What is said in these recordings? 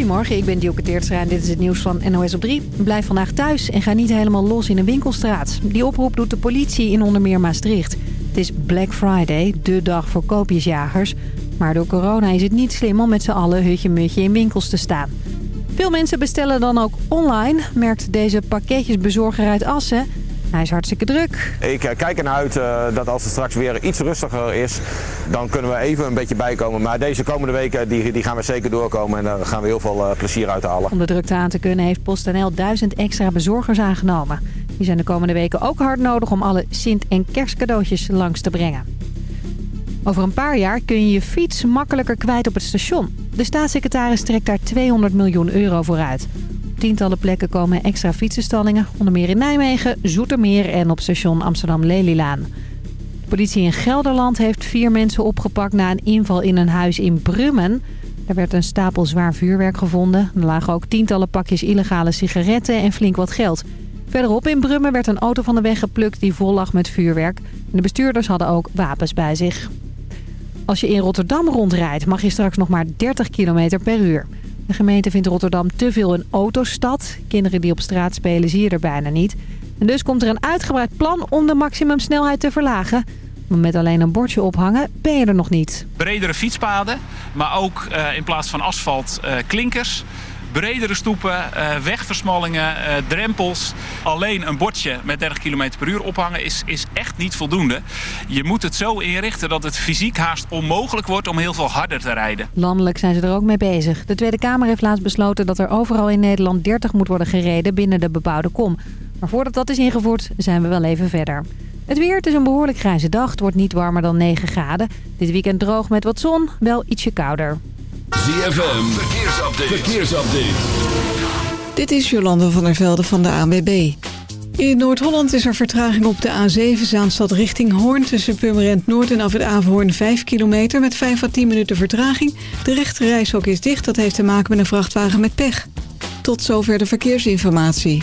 Goedemorgen, ik ben Dielke Teertstra en dit is het nieuws van NOS op 3. Blijf vandaag thuis en ga niet helemaal los in een winkelstraat. Die oproep doet de politie in onder meer Maastricht. Het is Black Friday, de dag voor koopjesjagers. Maar door corona is het niet slim om met z'n allen hutje-mutje in winkels te staan. Veel mensen bestellen dan ook online, merkt deze pakketjesbezorger uit Assen... Hij is hartstikke druk. Ik eh, kijk ernaar uit uh, dat als het straks weer iets rustiger is, dan kunnen we even een beetje bijkomen. Maar deze komende weken die, die gaan we zeker doorkomen en daar gaan we heel veel uh, plezier uithalen. Om de drukte aan te kunnen heeft PostNL duizend extra bezorgers aangenomen. Die zijn de komende weken ook hard nodig om alle Sint- en kerstcadeautjes langs te brengen. Over een paar jaar kun je je fiets makkelijker kwijt op het station. De staatssecretaris trekt daar 200 miljoen euro voor uit tientallen plekken komen extra fietsenstallingen. Onder meer in Nijmegen, Zoetermeer en op station Amsterdam-Lelylaan. De politie in Gelderland heeft vier mensen opgepakt na een inval in een huis in Brummen. Er werd een stapel zwaar vuurwerk gevonden. Er lagen ook tientallen pakjes illegale sigaretten en flink wat geld. Verderop in Brummen werd een auto van de weg geplukt die vol lag met vuurwerk. De bestuurders hadden ook wapens bij zich. Als je in Rotterdam rondrijdt mag je straks nog maar 30 km per uur. De gemeente vindt Rotterdam te veel een autostad. Kinderen die op straat spelen zie je er bijna niet. En dus komt er een uitgebreid plan om de maximumsnelheid te verlagen. Maar met alleen een bordje ophangen ben je er nog niet. Bredere fietspaden, maar ook uh, in plaats van asfalt uh, klinkers bredere stoepen, uh, wegversmallingen, uh, drempels. Alleen een bordje met 30 km per uur ophangen is, is echt niet voldoende. Je moet het zo inrichten dat het fysiek haast onmogelijk wordt om heel veel harder te rijden. Landelijk zijn ze er ook mee bezig. De Tweede Kamer heeft laatst besloten dat er overal in Nederland 30 moet worden gereden binnen de bebouwde kom. Maar voordat dat is ingevoerd zijn we wel even verder. Het weer, het is een behoorlijk grijze dag. Het wordt niet warmer dan 9 graden. Dit weekend droog met wat zon, wel ietsje kouder. ZFM, verkeersupdate. verkeersupdate. Dit is Jolande van der Velde van de ANWB. In Noord-Holland is er vertraging op de A7 Zaanstad richting Hoorn... tussen Purmerend Noord en af het Averhoorn 5 kilometer... met 5 à 10 minuten vertraging. De rechte reishok is dicht, dat heeft te maken met een vrachtwagen met pech. Tot zover de verkeersinformatie.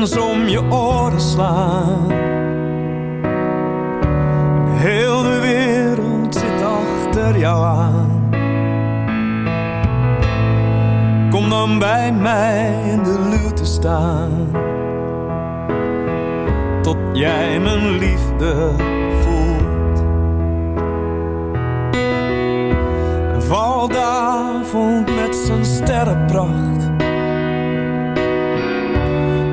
Om je oren slaan. Heel de wereld zit achter jou aan. Kom dan bij mij in de luwte staan. Tot jij mijn liefde voelt. En met zijn sterrenpracht.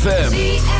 ZFM.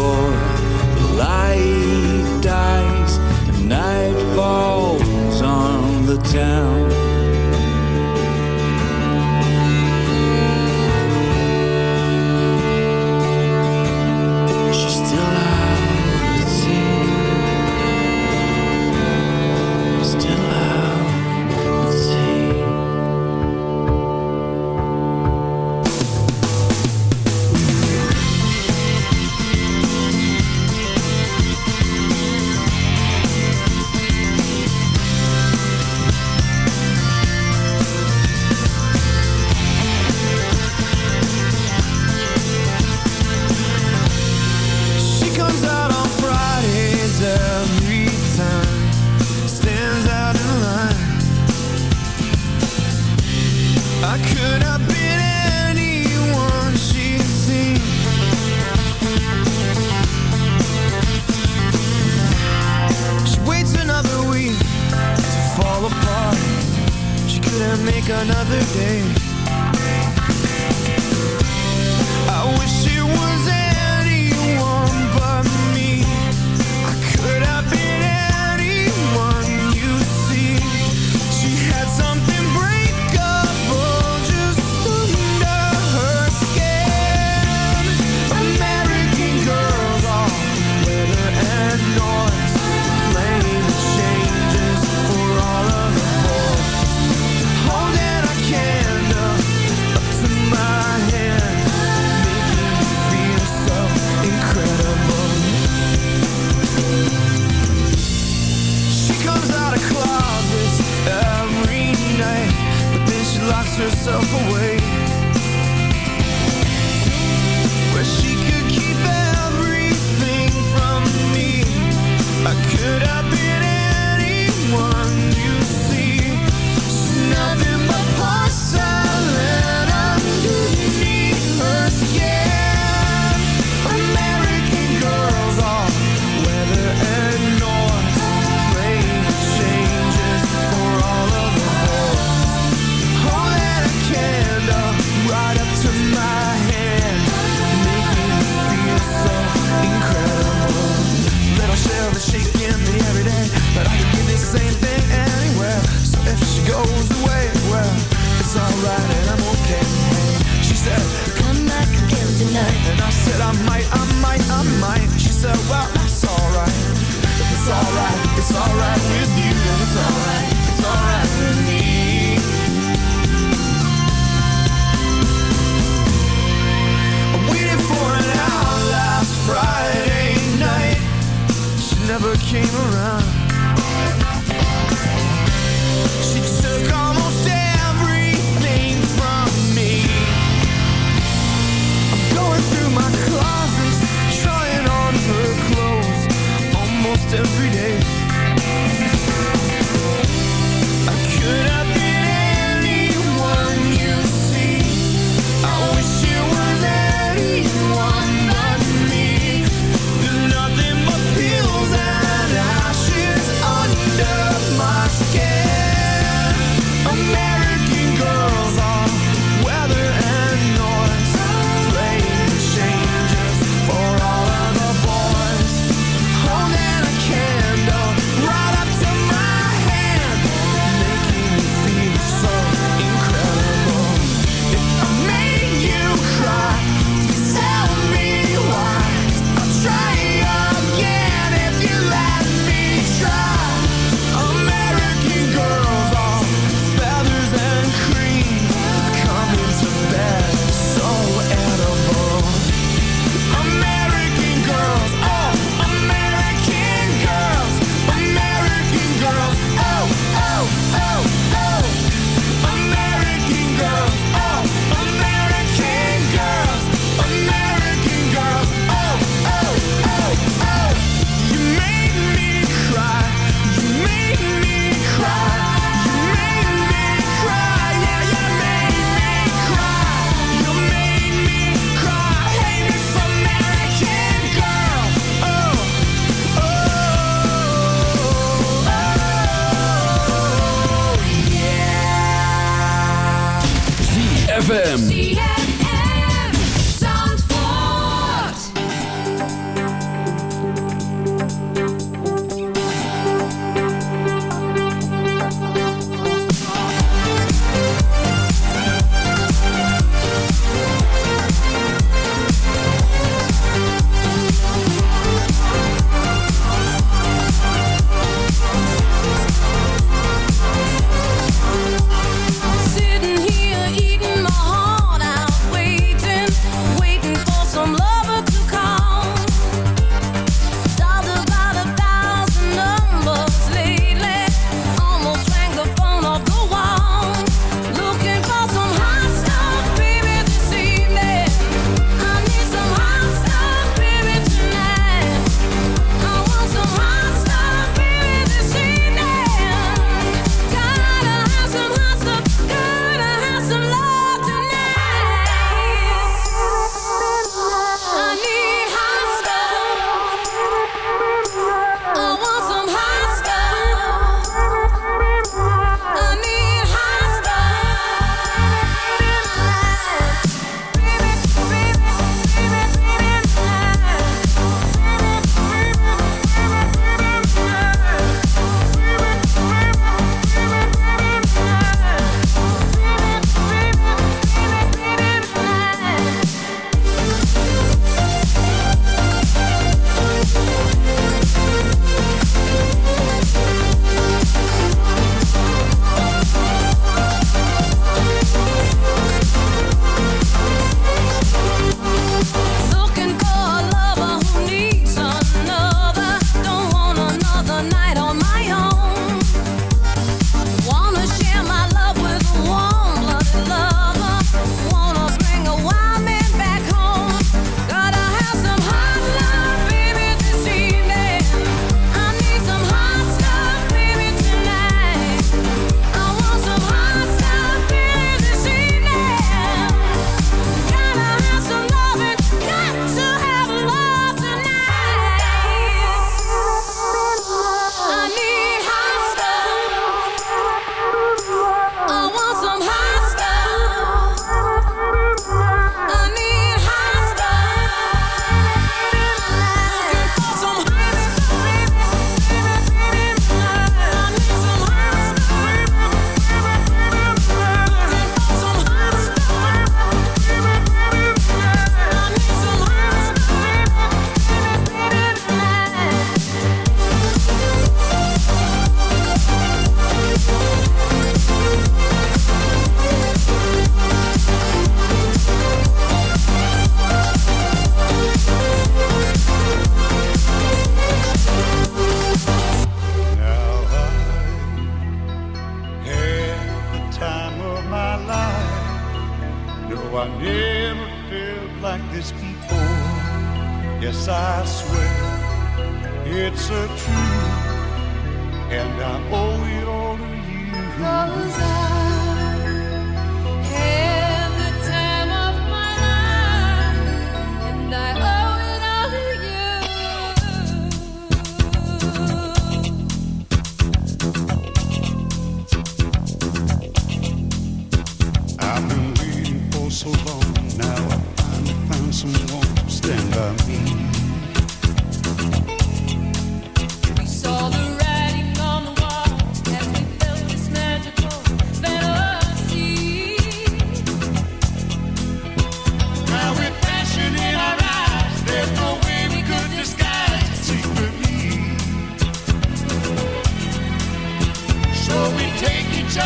before the light dies and night falls on the town. another day.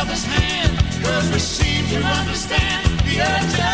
of his hand. Cause we seem to understand the urge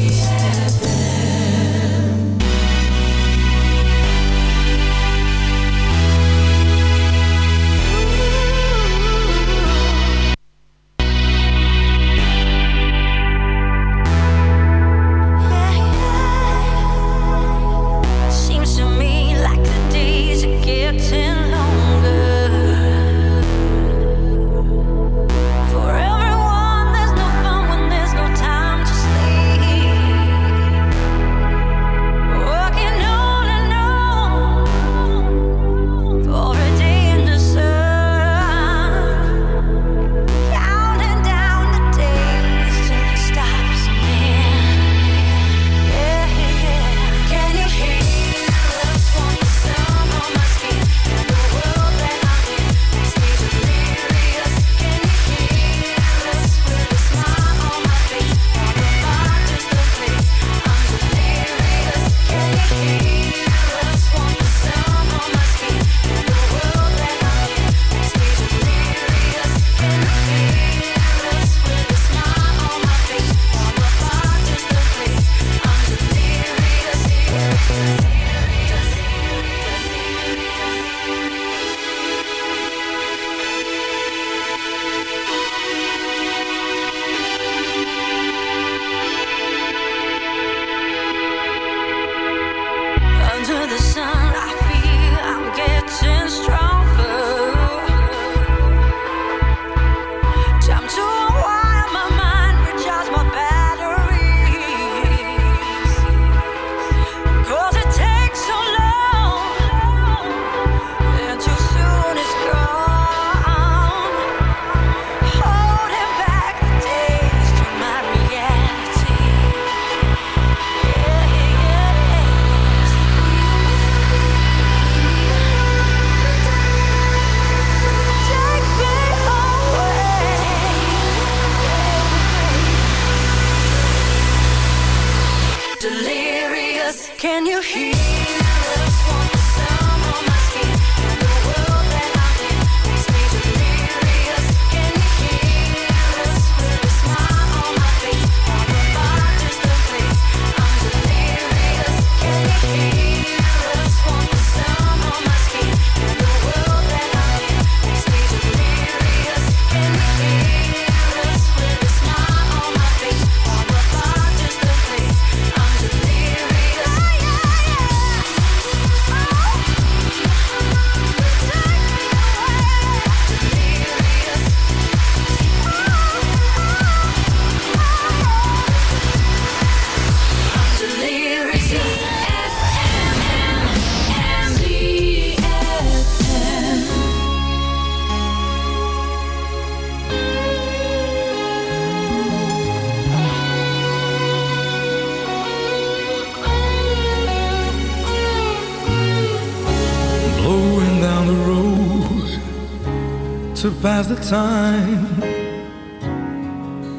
has the time.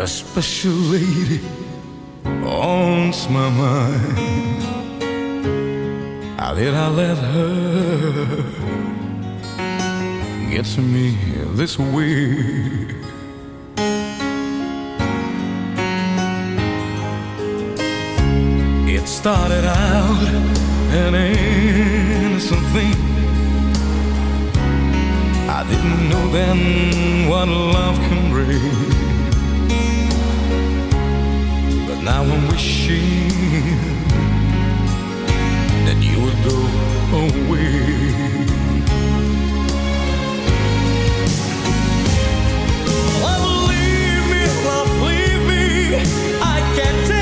A special lady haunts my mind. How did I let her get to me this way? It started out an innocent thing I didn't know then what love can bring. But now I'm wishing that you would go away. Oh, I can't take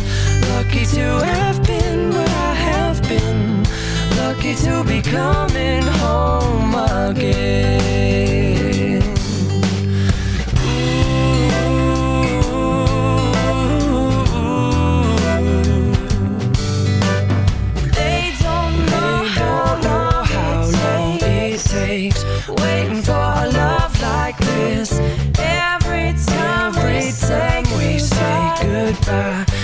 To have been where I have been. Lucky to be coming home again. Ooh. They don't know how long it takes waiting for a love like this. Every time we say we say goodbye,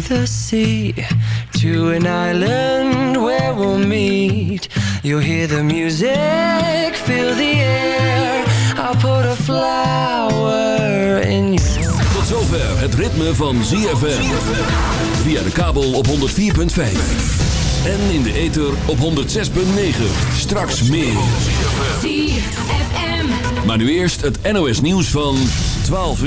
Through the sea to an island where we'll meet. You'll hear the music, feel the air. I'll put a flower in your Tot zover het ritme van ZFM. Via de kabel op 104.5. En in de ether op 106.9. Straks meer. ZFM. Maar nu eerst het NOS nieuws van 12 uur.